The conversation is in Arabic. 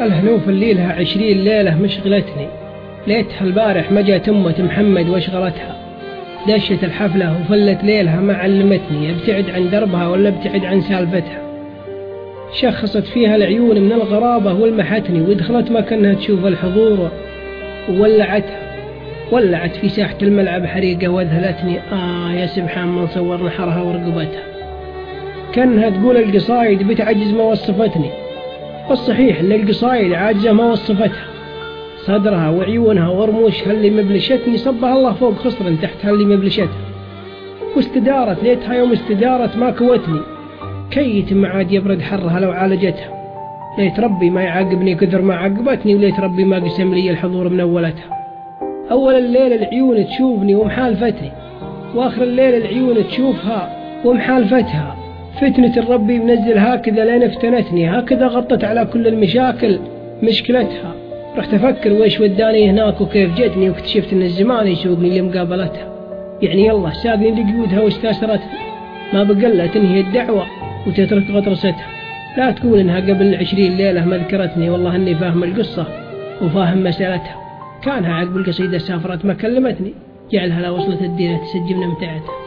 الهنوف اللي لها عشرين ليلة مشغلتني. ليتها البارح ما جات أمة محمد واشغلتها. دشت الحفلة وفلت ليلها ما علمتني ابتعد عن دربها ولا ابتعد عن سالفتها. شخصت فيها العيون من الغرابة والمحتني ودخلت ما كأنها تشوف الحضور وولعتها. ولعت في ساحة الملعب حريقة وذهلتني. آه يا سبحان من صور نحرها ورقبتها. كأنها تقول القصايد بتعجز ما وصفتني. والصحيح إن القصايد عاجزة ما وصفتها. صدرها وعيونها ورموشها اللي مبلشتني صبها الله فوق خصر تحتها اللي مبلشتها واستدارت ليتها يوم استدارت ما كوتني. كيت ما عاد يبرد حرها لو عالجتها. ليت ربي ما يعاقبني كثر ما عاقبتني وليت ربي ما قسم لي الحضور من أولتها. أول الليل العيون تشوفني ومحالفتني وآخر الليل العيون تشوفها ومحالفتها فتنة الربي منزل هكذا لين افتنتني هكذا غطت على كل المشاكل مشكلتها. رحت أفكر ويش وداني هناك وكيف جتني واكتشفت إن الزمان يسوقني لمقابلتها. يعني يلا ساقني لقيودها واستأثرتها ما بقلة تنهي الدعوة وتترك غطرستها. لا تقول إنها قبل عشرين ليلة ما ذكرتني والله إني فاهم القصة وفاهم مسألتها. كانها عقب القصيدة سافرت ما كلمتني. جعلها لا وصلت الدينة تسجل متعتها